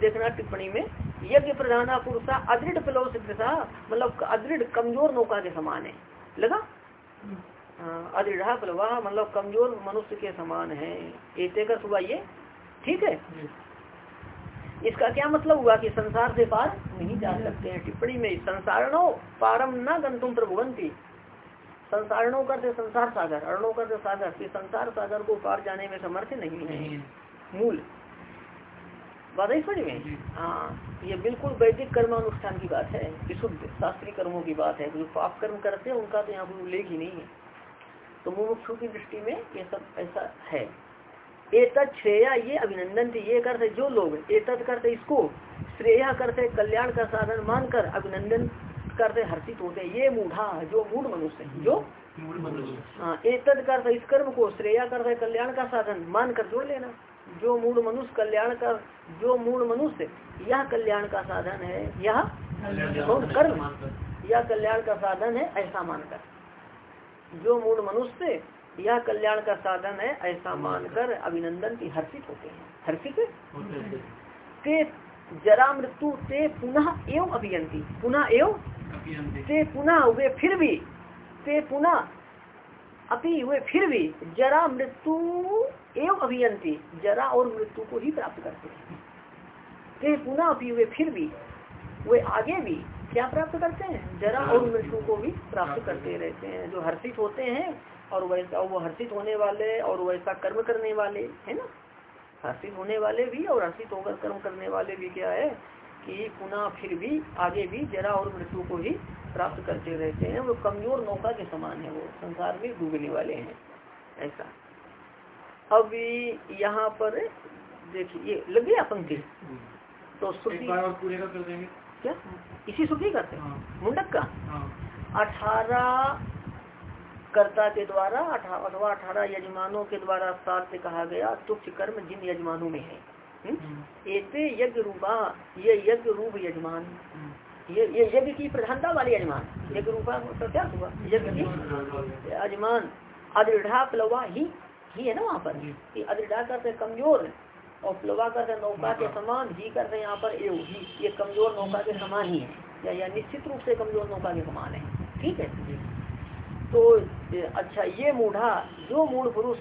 देखना टिप्पणी में यज्ञ प्रधाना पुरुषा अदृढ़ प्लव सिद्धता मतलब अदृढ़ कमज़ोर नौका के समान है। लगा? हाँ, अदृढ़ा प्लवा मतलब कमज़ोर मनुष्य के समान है। एक सुबह ये ठीक है? इसका क्या मतलब हुआ कि संसार से पार नहीं जा सकते हैं? टिप्पणी में संसारणो पारम न गंतुम प्रभुवंती। संसारणों करते संसार सागर अरणों करते सागर कि संसार सागर को पार जाने में समर्थ नहीं है। मूल। बात है समझ में? हाँ ये बिल्कुल वैदिक कर्मानुष्ठान की बात है विशुद्ध शास्त्रीय कर्मों की बात है जो पाप कर्म करते हैं उनका तो यहाँ कोई उल्लेख ही नहीं है। तो मुमुक्षु की दृष्टि में ये सब ऐसा है। एतत् श्रेया ये अभिनंदन थी ये करते जो लोग एतत् करते इसको श्रेया करते कल्याण का साधन मानकर अभिनंदन करते हर्षित होते ये मूढ़ा जो मूढ़ मनुष्य जो मूढ़ मनुष्य। हाँ एतद करते इस कर्म को श्रेया करते कल्याण का साधन मानकर जोड़ लेना। जो मूल मनुष्य कल्याण का जो मूल मनुष्य यह कल्याण का साधन है यह कर्म। यह कल्याण का साधन है ऐसा मानकर। जो मूढ़ मनुष्य यह कल्याण का साधन है ऐसा मानकर अभिनंदन की हर्षित होते हैं। हर्षित ते जरा मृत्यु ते पुनः एवं अभियंती पुनः एवं ते पुनः वे फिर भी ते पुनः अपी वे फिर भी जरा मृत्यु एवं अभियंती, जरा और मृत्यु को ही प्राप्त करते हैं। ते पुनः अपी वे फिर भी वे आगे भी क्या प्राप्त करते हैं? जरा और मृत्यु को भी प्राप्त करते रहते हैं, जो हर्षित होते हैं और वैसा, वो हर्षित होने वाले और वैसा कर्म करने वाले, है ना? हर्षित होने वाले भी और हर्षित होकर कर्म करने वाले भी क्या है? कि पुनः फिर भी आगे भी जरा और मृत्यु को ही प्राप्त करते रहते हैं। वो कमज़ोर नौका के समान है वो संसार में डूबने वाले हैं ऐसा। अब यहाँ पर देखिए लग गया पंक्ति तो क्या? इसी सुखी करते हाँ। मुंडक का? हाँ। अठारह कर्ता के द्वारा अथवा अठारह यजमानों के द्वारा साध्य कहा गया तुक्ष कर्म जिन यजमानों में है। हम्म? हम्म। ऐसे यज्ञ रूपा ये यज्ञ रूप यजमान। हम्म। ये ये यज्ञ की प्रधानता वाले यजमान। यज्ञ रूपा तो क्या हुआ? यज्ञ की यजमान। अदृढ़ा प्लवा ही ही है ना वहाँ पर? कि अदृढ़ा करते कमज़ोर और प्लवा करते नौका के समान ही करते यहाँ पर एव। ही ये कमज़ोर नौका के समान ही है। या, या निश्चित रूप से कमज़ोर नौका के समान है। ठीक है? तो अच्छा ये मूढ़ा जो मूढ़ पुरुष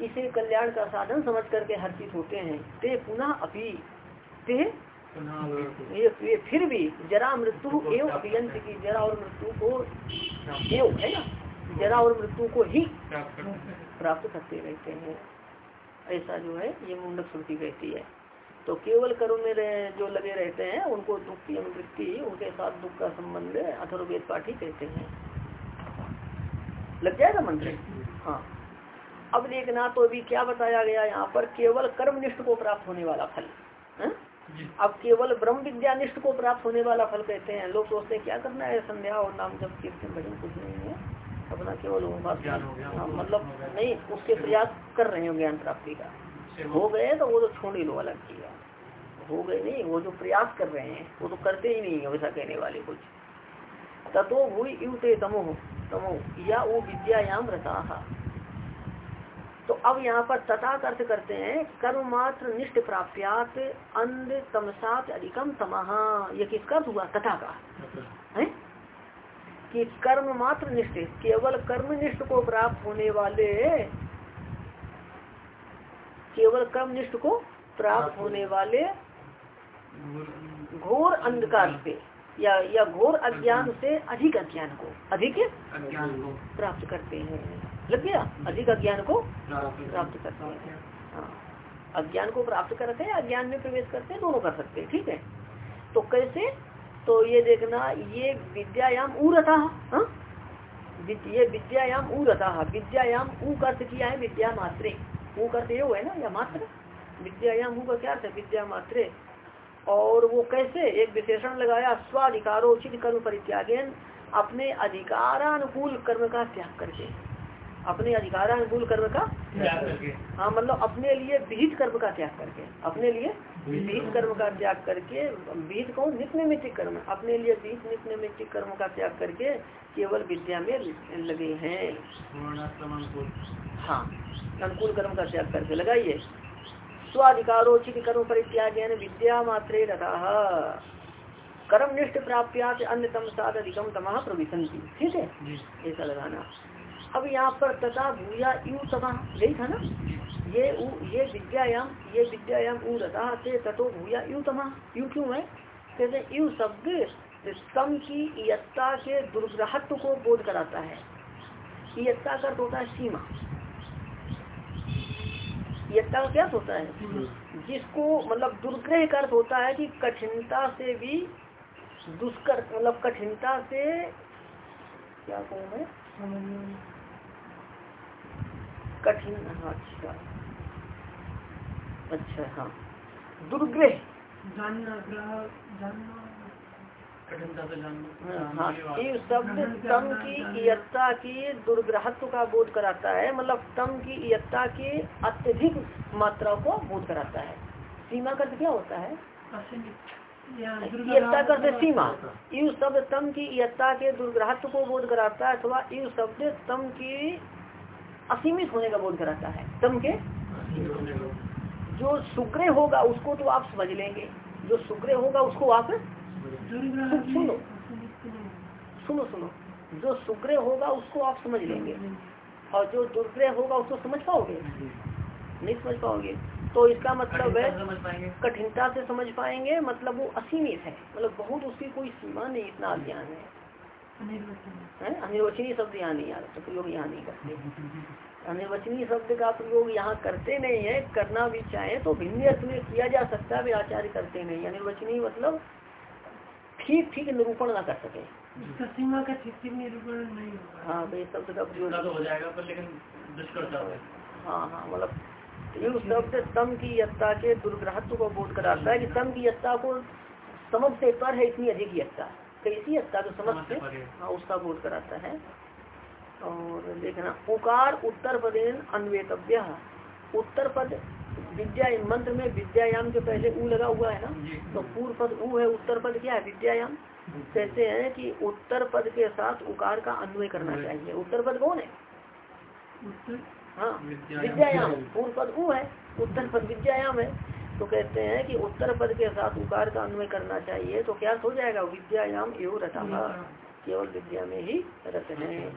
इसे कल्याण का साधन समझ करके हर्षित होते हैं। ते पुनः अपी ते ये, ये फिर भी जरा मृत्यु एवं अभियंत की जरा और मृत्यु को एव है ना? जरा और मृत्यु को ही प्राप्त करते रहते हैं। ऐसा जो है ये मुंडक श्रुति कहती है। तो केवल कर्म में जो लगे रहते हैं उनको दुख की अनुवृत्ति उनके साथ दुख का संबंध अथर्वेद पाठी कहते हैं। लग जाएगा मंत्र? हाँ। अब देखना तो अभी क्या बताया गया यहाँ पर केवल कर्मनिष्ठ को प्राप्त होने वाला फल। है? अब केवल ब्रह्म विद्यानिष्ठ को प्राप्त होने वाला फल कहते हैं। लोग सोचते हैं क्या करना है? संध्या और नाम जब कीर्तन भजन कुछ नहीं है। अपना केवल हाँ, मतलब नहीं उसके प्रयास कर रहे हैं ज्ञान प्राप्ति का। हो गए तो वो तो छोड़ ही लो अलग किया हो गए नहीं वो जो प्रयास कर रहे हैं वो तो करते ही नहीं है वैसा कहने वाले कुछ। ततो भूई युते तमो तमो या वो विद्यायाम रता। तो अब यहाँ पर तथा अर्थ करते हैं कर्म मात्र निष्ठ प्राप्त अंध तमसात अधिकम तमहा। ये किसका हुआ? तथा। का है? कि कर्म मात्र निष्ठ केवल कर्म निष्ठ को प्राप्त होने वाले केवल कर्म निष्ठ को प्राप्त होने वाले घोर अंधकार से या या घोर अज्ञान से अधिक अज्ञान को अधिक अज्ञान को। प्राप्त करते हैं। लग गया? अधिक अज्ञान को प्राप्त करते हैं। हाँ। अज्ञान को प्राप्त करते हैं अज्ञान में प्रवेश करते हैं दोनों कर सकते हैं ठीक है? तो कैसे? तो ये देखना ये विद्यायाम ऊ रथा हाँ? ये विद्यायाम ऊ रथा विद्यायाम ऊ अर्थ किया है विद्या मात्रे। ऊ अर्थ ये है ना या मात्र? विद्यायाम ऊ का क्या अर्थ है? विद्या मात्रे। और वो कैसे? एक विशेषण लगाया स्वाधिकारोचित कर्म परित्यागेन अपने अधिकारानुकूल कर्म का त्याग करके। अपने अधिकार अनुकूल कर्म का त्याग करके। हाँ मतलब अपने लिए विहित कर्म का त्याग करके। अपने लिए विहित कर्म। का त्याग करके विहित कौन नित्य नैमित्तिक कर्म। अपने लिए विहित नित्य नैमित्तिक कर्म का त्याग करके केवल विद्या में लगे हैं। हाँ अनुकूल कर्म का त्याग करके लगाइए। स्वाधिकारोचित कर्म परित्याग विद्या मात्रे कर्म निष्ठ प्राप्त अन्य तम साध अधिकम तमह प्रविशंति ठीक है? ऐसा लगाना। अब यहाँ पर तथा भूया यू तमा यही था ना? ये उ, ये विद्यायाम ये विद्यायाम ऊ रथा से तथो भूया यू तमा यू क्यों है? कहते यू शब्द तम की इयत्ता के दुर्ग्रहत्व को बोध कराता है। इयत्ता का होता है सीमा। यत्ता का क्या होता है? जिसको मतलब दुर्ग्रह का अर्थ होता है कि कठिनता से भी दुष्कर मतलब कठिनता से क्या कहूँ मैं? कठिन हाँ अच्छा। अच्छा हाँ। दुर्ग्रह जानना जानना हाँ शब्द तम की इयत्ता की दुर्ग्रहत्व का बोध कराता है मतलब तम की इयत्ता के अत्यधिक मात्रा को बोध कराता है। सीमा का क्या होता है? इयत्ता कर सीमा। यु शब्द तम की इयत्ता के दुर्ग्रहत्व को बोध कराता है अथवा यु शब्द तम की असीमित होने का बोध कराता है। तम के जो सुग्रह होगा उसको तो आप समझ लेंगे। जो शुक्र होगा उसको आप सुनो सुनो। सुनो जो शुक्र होगा उसको आप समझ लेंगे। और जो दुर्ग्रह होगा उसको समझ पाओगे? नहीं समझ पाओगे। तो इसका मतलब है कठिनता से समझ पाएँगे मतलब वो असीमित है। मतलब बहुत उसकी कोई सीमा नहीं इतना ज्ञान है। अनिर्वचनीय। शब्द यहाँ नहीं आ रहा तो प्रयोग यहाँ नहीं करते। अनिर्वचनीय शब्द का प्रयोग यहाँ करते नहीं है करना भी चाहे तो भिन्न अर्थ में किया जा सकता है वे आचार्य करते नहीं। अनिर्वचनीय मतलब ठीक ठीक निरूपण ना कर सके। सीमा का ठीक ठीक निरूपण नहीं हाँ भाई शब्द का प्रयोग तो हो जाएगा पर लेकिन हाँ हाँ मतलब युग शब्द तम की यत्ता के दुर्ग्रहत्व को बोध कराता है कि तम की यत्ता को समझ से पर है इतनी अधिक यत्ता। कैसी यत्ता तो समझ से हाँ उसका बोध कराता है। और देखना उकार उत्तर पदेन अन्वेतव्य। उत्तर पद विद्या मंत्र में विद्यायाम के पहले ऊ लगा हुआ है ना तो पूर्व पद ऊ है उत्तर पद क्या है? विद्यायाम कहते हैं कि उत्तर पद के साथ उकार का अन्वय करना चाहिए। उत्तर पद कौन है? हाँ विद्यायाम पूर्व पद ऊ है उत्तर पद विद्यायाम है। तो कहते हैं कि उत्तर पद के साथ उकार का अन्वय करना चाहिए तो क्या हो जाएगा? विद्यायाम एवं रथा। केवल विद्या में ही रत है।